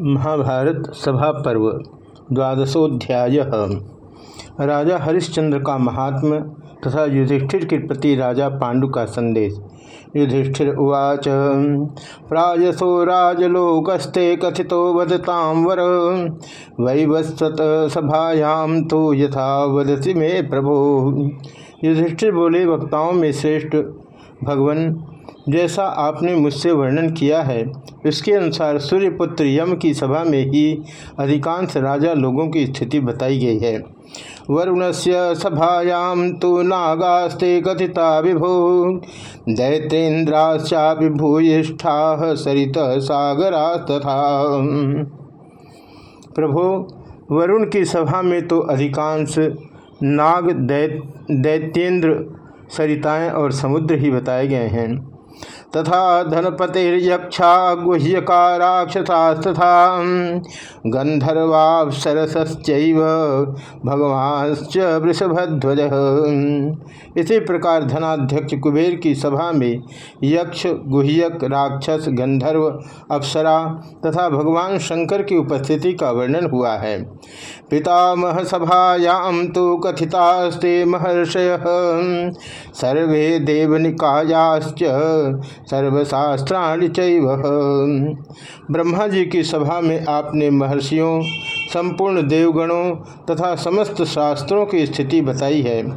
महाभारत सभा पर्व, द्वादशोध्याय। राजा हरिश्चंद्र का महात्म तथा युधिष्ठिर के प्रति राजा पांडु का संदेश। युधिष्ठिर उवाच प्रायसो राजलोकस्ते कथितो वदतां वर। वैवस्वत सभायां तो यथा वदति मे प्रभो। युधिष्ठिर बोले, वक्ताओं में श्रेष्ठ भगवान, जैसा आपने मुझसे वर्णन किया है, इसके अनुसार सूर्यपुत्र यम की सभा में ही अधिकांश राजा लोगों की स्थिति बताई गई है। वरुण से सभायां तो नागास्ते कथिता विभो दैतेन्द्राश्चा विभूयिष्ठा सरित सागरा तथा प्रभो, वरुण की सभा में तो अधिकांश नाग दै दैत्येंद्र सरिताएँ और समुद्र ही बताए गए हैं। तथा धनपतिर्यक्षा गुह्यका राक्षसास्तथा गंधर्वापसरश्च भगवान वृषभध्वज। इसी प्रकार धनाध्यक्ष कुबेर की सभा में यक्ष, गुह्यक, राक्षस गंधर्व अप्सरा तथा भगवान शंकर की उपस्थिति का वर्णन हुआ है। पितामह सभायां तो कथितास्ते महर्षय। सर्वे देवनिकायाश्च सर्वशास्त्राणि चैव। ब्रह्मा जी की सभा में आपने महर्षियों, संपूर्ण देवगणों तथा समस्त शास्त्रों की स्थिति बताई है।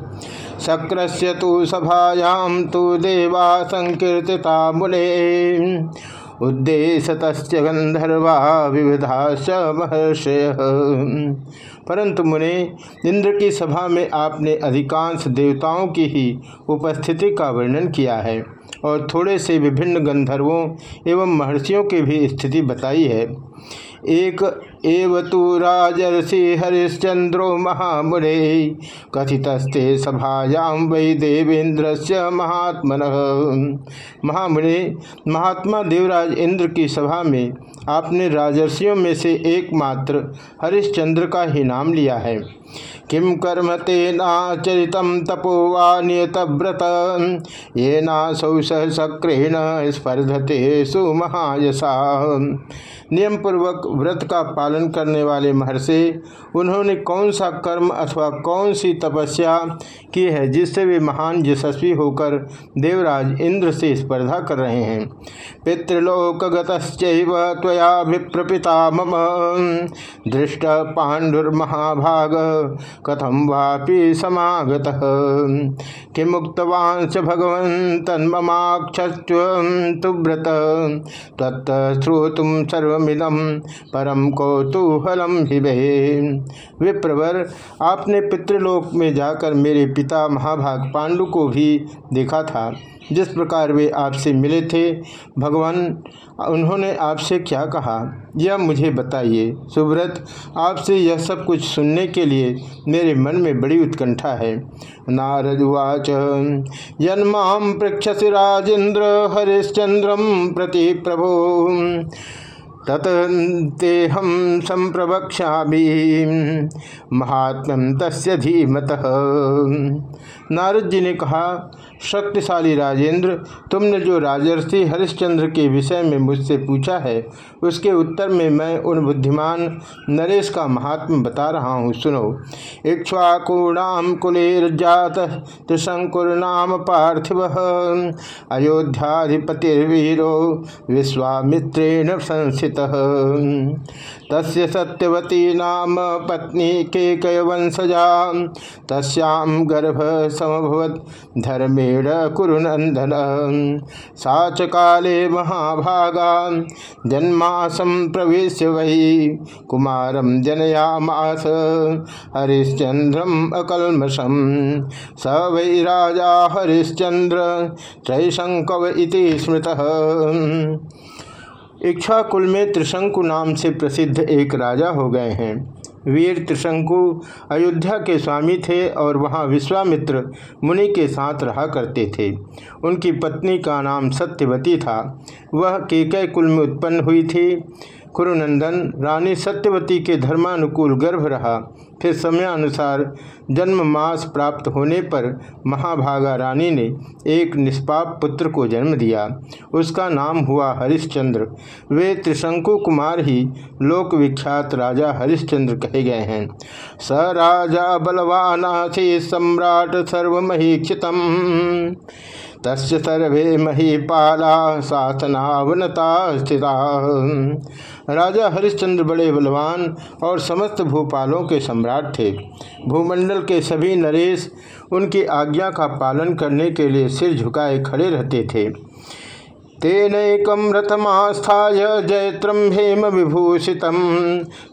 शक्रस्य तो सभायां तो देवा संकीर्तिता मुने उद्देश्य गंधर्वा विविधा महर्षय। परंतु मुने, इंद्र की सभा में आपने अधिकांश देवताओं की ही उपस्थिति का वर्णन किया है। और थोड़े से विभिन्न गंधर्वों एवं महर्षियों की भी स्थिति बताई है। एक एव राजर्षि हरिश्चंद्रो महामुरे कथितस्ते सभायां वै देवेंद्र से महात्मन। महामुने, महात्मा देवराज इंद्र की सभा में आपने राजर्षियों में से एकमात्र हरिश्चंद्र का ही नाम लिया है। किम कर्म तेनाचरित तपोवा नियतव्रत। ये नासौ सक्रेण स्पर्धते सुमहायसा नियम पूर्वक व्रत का पालन करने वाले महर्षि, उन्होंने कौन सा कर्म अथवा कौन सी तपस्या की है जिससे वे महान यशस्वी होकर देवराज इंद्र से स्पर्धा कर रहे हैं? पितृलोकगतया विप्रपिता मम। दृष्ट पांडुर्महाभाग कथम वापि समागत? किमुक्तवान च भगवन् तन्ममाक्षुव्रत तत्श्रोतुम सर्वमिदम परम कौतूहलम हिबे विप्रवर, आपने पितृलोक में जाकर मेरे पिता महाभाग पांडु को भी देखा था, जिस प्रकार वे आपसे मिले थे। भगवान, उन्होंने आपसे क्या कहा? यह मुझे बताइए सुब्रत आपसे यह सब कुछ सुनने के लिए मेरे मन में बड़ी उत्कंठा है। नारद नारदुवाच जन्मा पृक्षसी राजेन्द्र हरिश्चंद्रम प्रति प्रभो। ततेहम संप्रवक्षा महात्म तस्य धीमत। नारद जी ने कहा, शक्तिशाली राजेंद्र, तुमने जो राजर्षि हरिश्चंद्र के विषय में मुझसे पूछा है, उसके उत्तर में मैं उन बुद्धिमान नरेश का महात्म बता रहा हूँ, सुनो। इक्ष्वाकूणाम कुलेर्जात त्रिशंकुर्नाम पार्थिव। अयोध्याधिपतिर्वीरो विश्वामित्रेण तस्य सत्यवती नाम पत्नी के केकयवंशजा तस्याम गर्भ समभवत धर्मेण कुरुनंदन सा च काले महाभागा। जन्मासम प्रवेश वही कुमारम जनयामास। हरिश्चंद्रम अकलमशम स वै राजा हरिश्चंद्र त्रैशंकव इति स्मृतः। इच्छा कुल में त्रिशंकु नाम से प्रसिद्ध एक राजा हो गए हैं। वीर त्रिशंकु अयोध्या के स्वामी थे और वहाँ विश्वामित्र मुनि के साथ रहा करते थे। उनकी पत्नी का नाम सत्यवती था। वह केकय कुल में उत्पन्न हुई थी। कुरुनंदन रानी सत्यवती के धर्मानुकूल गर्भ रहा। फिर समयानुसार जन्म मास प्राप्त होने पर महाभागा रानी ने एक निष्पाप पुत्र को जन्म दिया। उसका नाम हुआ हरिश्चंद्र। वे त्रिशंकु कुमार ही लोक विख्यात राजा हरिश्चंद्र कहे गए हैं। स राजा बलवानासी सम्राट सर्वमहीक्षितम। तस्य सर्वे महीपाला शासनावनता राजा हरिश्चंद्र बड़े बलवान और समस्त भूपालों के सम्राट थे। भूमंडल के सभी नरेश उनकी आज्ञा का पालन करने के लिए सिर झुकाए खड़े रहते थे। तेनकम रथमास्थाय जयत्रम हेम विभूषित।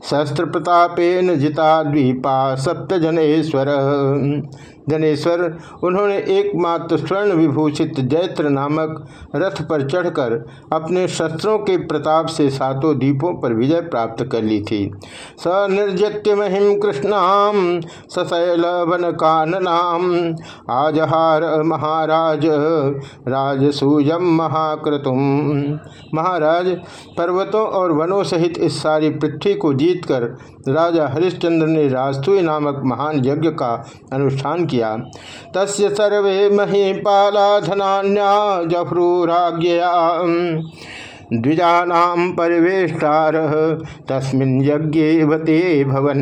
शस्त्र प्रतापेन जिता द्वीपा सप्त जनेश्वर उन्होंने एकमात्र स्वर्ण विभूषित जैत्र नामक रथ पर चढ़कर अपने शस्त्रों के प्रताप से सातों द्वीपों पर विजय प्राप्त कर ली थी। स निर्जत्य महिम कृष्णाम सशैल वन काननाम आजहार महाराज राजसूयम महाक्रतुम महाराज, पर्वतों और वनों सहित इस सारी पृथ्वी को जीतकर राजा हरिश्चंद्र ने राजसूय नामक महान यज्ञ का अनुष्ठान किया। किया। तस्य सर्वे महीपाला धनान्या जफ्रूराज्ञया द्विजानाम परिवेष्टार, तस्मिन यज्ञवते भवन।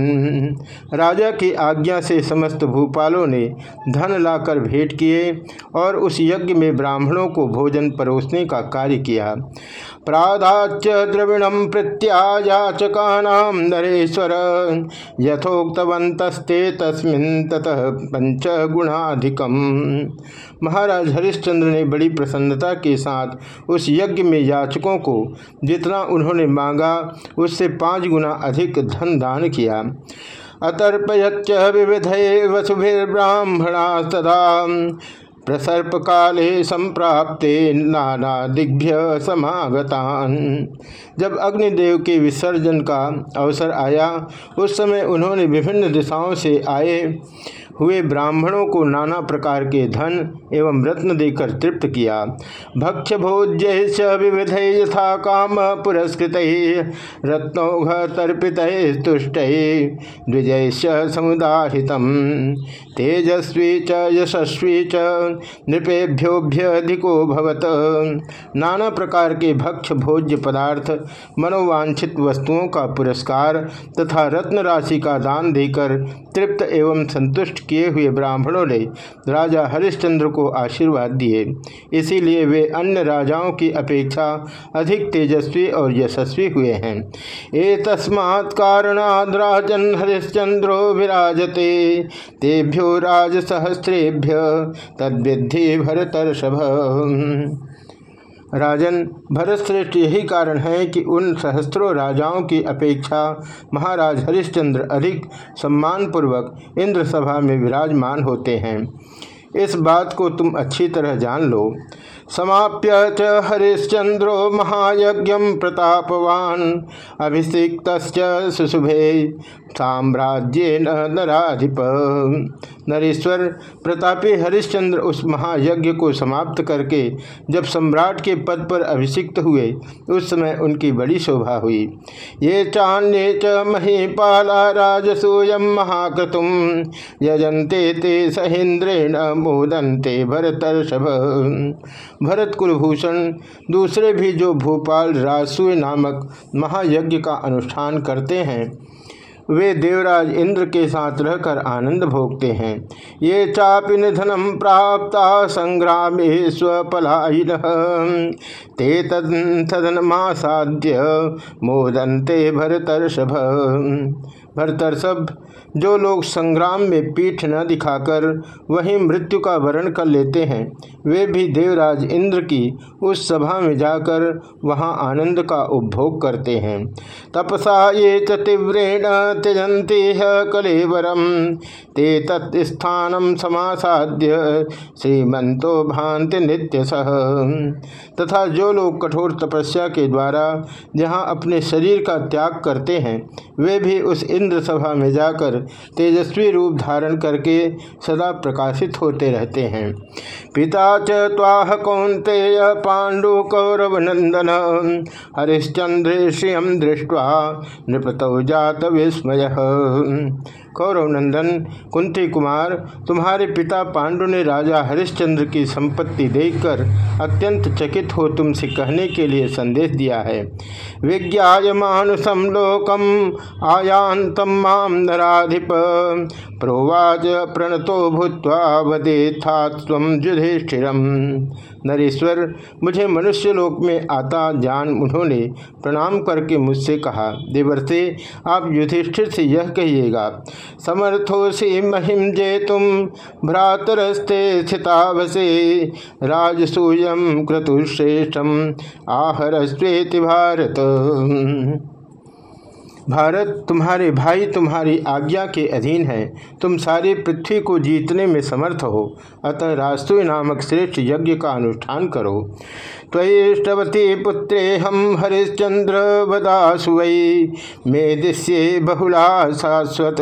राजा की आज्ञा से समस्त भूपालों ने धन लाकर भेंट किए और उस यज्ञ में ब्राह्मणों को भोजन परोसने का कार्य किया। प्रादाच द्रविणम प्रत्यायाचका नरेश्वर, यथोक्तवंतस्ते तस्मिन् ततः पंच गुणाधिकम महाराज हरिश्चंद्र ने बड़ी प्रसन्नता के साथ उस यज्ञ में याचकों को जितना उन्होंने मांगा, उससे पाँच गुना अधिक धन दान किया। अतर्पयच विविध वसुभिर्ब्राह्मणा तदा प्रसर्प काले संप्राप्ते नाना दिग्भ्य समागतान। जब अग्निदेव के विसर्जन का अवसर आया, उस समय उन्होंने विभिन्न दिशाओं से आए। हुए ब्राह्मणों को नाना प्रकार के धन एवं रत्न देकर तृप्त किया। भक्ष्य भोज्य विविध यथा काम पुरस्कृत रत्नौघ तर्पित तुष्ट द्विजय समुदाहित तेजस्वी च, यशस्वी च नृपेभ्योभ्यधिको भवत। नाना प्रकार के भक्ष भोज्य पदार्थ, मनोवांछित वस्तुओं का पुरस्कार तथा रत्न राशि का दान देकर तृप्त एवं संतुष्ट किए हुए ब्राह्मणों ने राजा हरिश्चंद्र को आशीर्वाद दिए। इसीलिए वे अन्य राजाओं की अपेक्षा अधिक तेजस्वी और यशस्वी हुए हैं। ए तस्मात् राजन हरिश्चंद्रो विराजते। तेभ्यो राज सहस्रेभ्य तद्विधि भरतर्षभ। राजन, भरतश्रेष्ठ यही कारण है कि उन सहस्त्रों राजाओं की अपेक्षा महाराज हरिश्चंद्र अधिक सम्मानपूर्वक इंद्र सभा में विराजमान होते हैं। इस बात को तुम अच्छी तरह जान लो। समाप्य च हरिश्चंद्रो महायज्ञ प्रतापवान। अभिषिक्त सुशुभे साम्राज्य नराधिप। नरेश्वर प्रतापी हरिश्चंद्र उस महायज्ञ को समाप्त करके जब सम्राट के पद पर अभिषिक्त हुए, उस समय उनकी बड़ी शोभा हुई। ये चान्य च महीपाला राजसूय महाक्रतुम यजंते ते सहेन्द्रेण मोदंते भरतर्षभ भरत कुलभूषण, दूसरे भी जो भोपाल राजसूय नामक महायज्ञ का अनुष्ठान करते हैं, वे देवराज इंद्र के साथ रहकर आनंद भोगते हैं। ये चापि निधनम प्राप्त संग्राम स्वपलायन। ते तदनमासाद्य मोदंते भरतर्षभ भरतर्षभ जो लोग संग्राम में पीठ न दिखाकर वहीं मृत्यु का वर्ण कर लेते हैं, वे भी देवराज इंद्र की उस सभा में जाकर वहाँ आनंद का उपभोग करते हैं। तपसा ये तीव्रेण त्यजंती कलेवरम, ते तत्स्थानम समासाद्य श्रीमंतो भांति नित्य सह तथा जो लोग कठोर तपस्या के द्वारा जहाँ अपने शरीर का त्याग करते हैं, वे भी उस इंद्र इंद्र सभा में जाकर तेजस्वी रूप धारण करके सदा प्रकाशित होते रहते हैं। पिता च्वाह कौंते पांडु कौरव नंदन, हरिश्चंद्र श्रियम दृष्टवा नृपत जात विस्मय। कौरव नंदन, कुंती कुमार, तुम्हारे पिता पांडु ने राजा हरिश्चंद्र की संपत्ति देखकर अत्यंत चकित हो तुमसे कहने के लिए संदेश दिया है। विज्ञाय मानुषम लोकम आयांतम माम नराधिप। प्रोवाच प्रणतो भूत्वा वदे था युधिष्ठिरम। नरेश्वर, मुझे मनुष्य लोक में आता जान उन्होंने प्रणाम करके मुझसे कहा, देवर्ते, आप युधिष्ठिर से यह कहिएगा, समर्थो से महिम जे तुम, भ्रातरस्ते स्थितावसे राजसूयम क्रतुश्रेष्ठम आहरस्वेति भारत। भारत तुम्हारे भाई तुम्हारी आज्ञा के अधीन है। तुम सारी पृथ्वी को जीतने में समर्थ हो। अतः रास्तु नामक श्रेष्ठ यज्ञ का अनुष्ठान करो। त्वष्टवती पुत्रे हम हरिश्चंद्र बदासु वै मेदिष्ये बहुला शाश्वत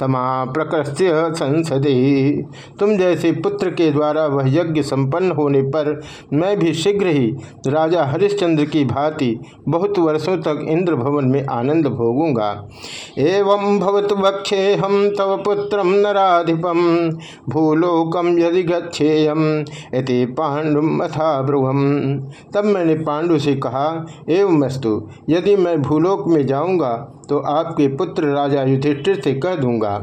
समा प्रकृत्य संसदे। तुम जैसे पुत्र के द्वारा वह यज्ञ संपन्न होने पर मैं भी शीघ्र ही राजा हरिश्चंद्र की भांति बहुत वर्षों तक इंद्र भवन में आनंद भोगूँगा। एवं भवत वक्षे हम तव पुत्र नराधिपम भूलोकम यदि गच्छेयम इति पांडुम अथा ब्रुवम। तब मैंने पांडु से कहा, एवं मस्तु यदि मैं भूलोक में जाऊँगा तो आपके पुत्र राजा युधिष्ठिर से कह दूँगा।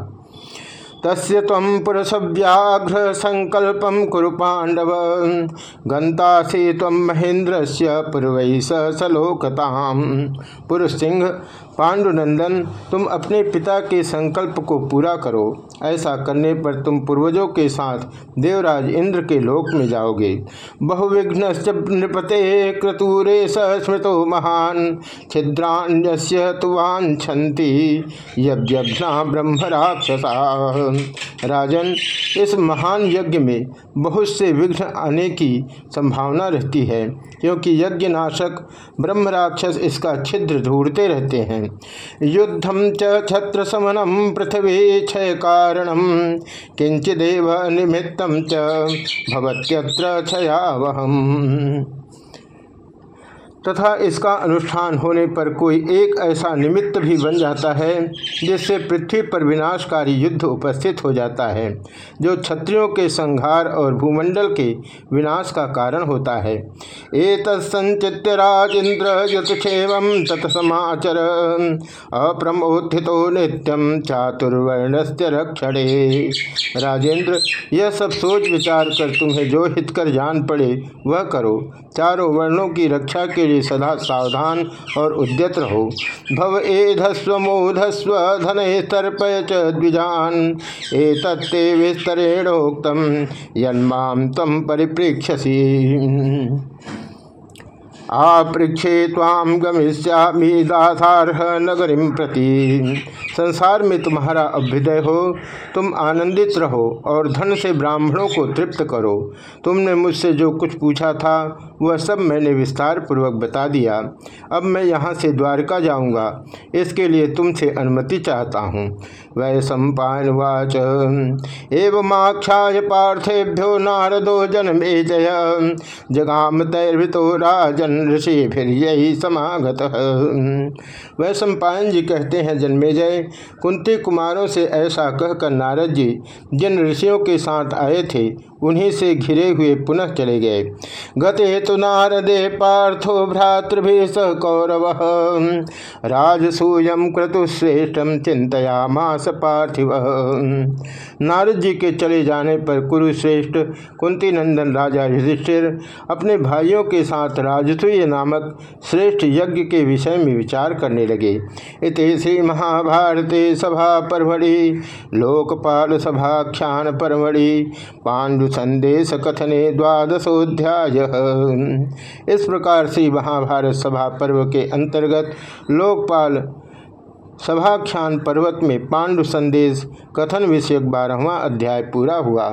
तस्य तम पुरुष व्याघ्र संकल्पम कुरु पांडव। गंतासी तम महेंद्र से पूर्व सलोकताम। पुरुष सिंह पांडुनंदन, तुम अपने पिता के संकल्प को पूरा करो। ऐसा करने पर तुम पूर्वजों के साथ देवराज इंद्र के लोक में जाओगे। बहुविघ्न नृपते क्रतुरे सहस्मृतो महान छिद्राण्य तुवाछंती यज्ञा ब्रह्म राक्षसा राजन, इस महान यज्ञ में बहुत से विघ्न आने की संभावना रहती है, क्योंकि यज्ञ नाशक ब्रह्म राक्षस इसका छिद्र ढूंढते रहते हैं। युद्धम च छत्र समनम पृथ्वी क्षय कारणम किंचिदेव निमित्तम च भवत्यत्र क्षयावहम तथा इसका अनुष्ठान होने पर कोई एक ऐसा निमित्त भी बन जाता है, जिससे पृथ्वी पर विनाशकारी युद्ध उपस्थित हो जाता है, जो क्षत्रियों के संहार और भूमंडल के विनाश का कारण होता है। एक संचित्य राजेन्द्र यथेव तत्समाचर अप्रमोत्थितो नित्यम चातुर्वर्णस्य रक्षणे। राजेंद्र यह सब सोच विचार कर तुम्हें जो हित कर जान पड़े, वह करो। चारों वर्णों की रक्षा के लिए सदा सावधान और उद्यत रहो। भव एधस्व, मोधस्व धन तर्पय चिजान ए तत्ते विस्तरेणोक्तम। यन्माम तम परिप्रेक्षसी आपृक्षे ताम गमिष्यामी दासारह नगरी प्रति। संसार में तुम्हारा अभ्युदय हो, तुम आनंदित रहो और धन से ब्राह्मणों को तृप्त करो। तुमने मुझसे जो कुछ पूछा था, वह सब मैंने विस्तार पूर्वक बता दिया। अब मैं यहाँ से द्वारका जाऊँगा। इसके लिए तुमसे अनुमति चाहता हूँ। वै सम्पावाच एवं आख्या पार्थेभ्यो नारदो जन्मे जय। जगाम तैर्भितो राजन ऋषि फिर यही समागत वह सम्पायन जी कहते हैं, जन्मेजय, कुंती कुमारों से ऐसा कहकर नारद जी, जिन ऋषियों के साथ आए थे उन्हीं से घिरे हुए पुनः चले गए। गते तो नारदे पार्थो भ्रातृभि कौरव। राजसूयम क्रतुश्रेष्ठम चिंतया मास पार्थिव। नारद जी के चले जाने पर कुरुश्रेष्ठ कुंती नंदन राजा युधिष्ठिर अपने भाइयों के साथ राजसूय नामक श्रेष्ठ यज्ञ के विषय में विचार करने लगे। इत श्री महाभारते सभा परमढ़ि लोकपाल सभाख्यान परमढ़ि पांडु संदेश कथने द्वादशोध्याय। इस प्रकार से महाभारत सभा पर्व के अंतर्गत लोकपाल सभाख्यान पर्वत में पांडु संदेश कथन विषयक बारहवा अध्याय पूरा हुआ।